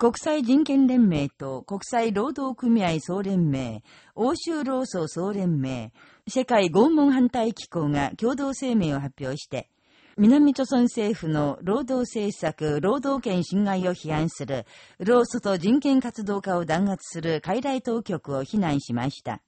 国際人権連盟と国際労働組合総連盟、欧州労組総連盟、世界拷問反対機構が共同声明を発表して、南朝鮮政府の労働政策、労働権侵害を批判する、労組と人権活動家を弾圧する傀儡当局を非難しました。